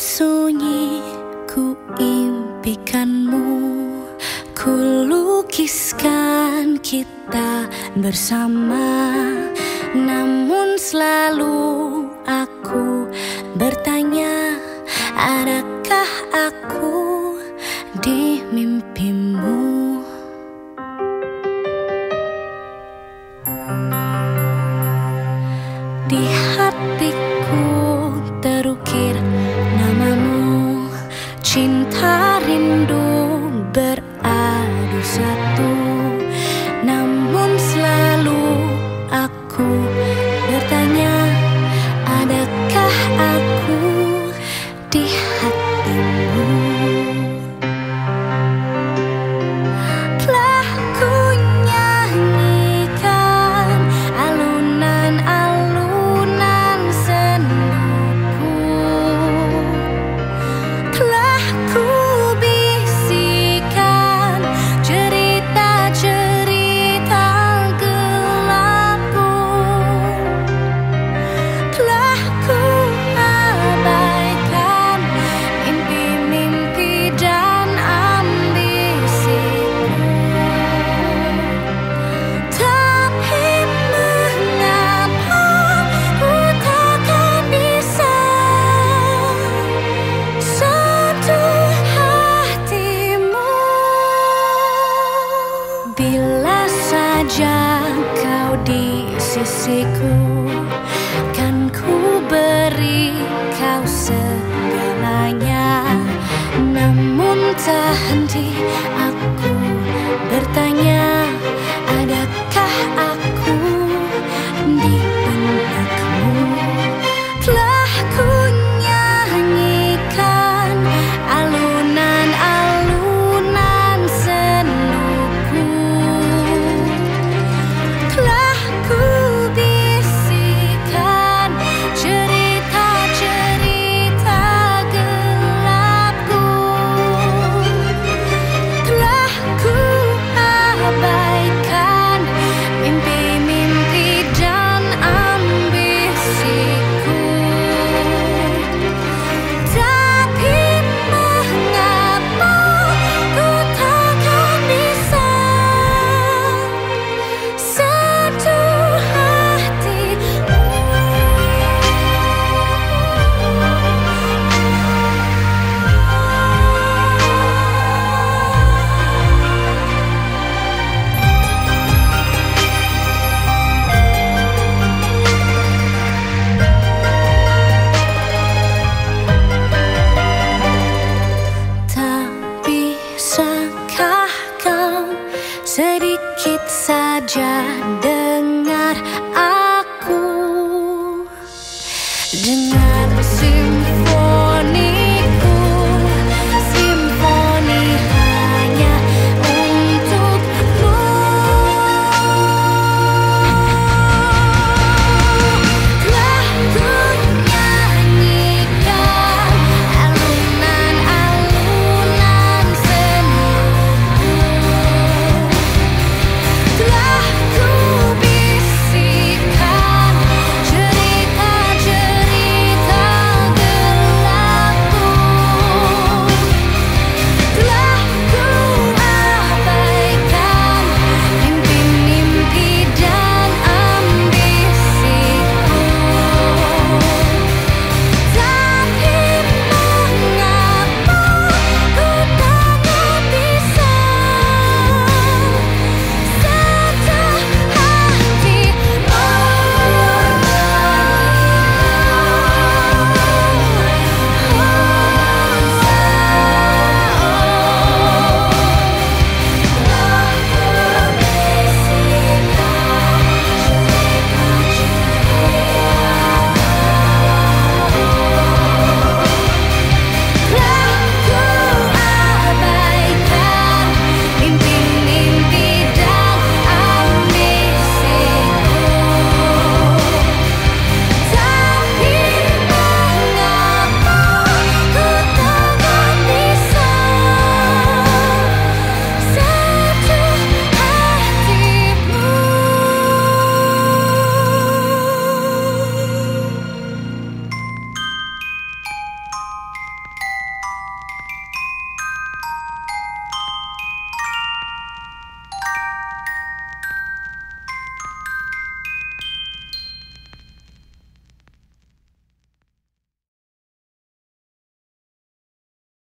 sunyi ku impikanmu Ku lukiskan kita bersama Namun selalu aku bertanya Adakah aku di mimpimu? Di hatiku terukir cool. tak henti aku bertanya.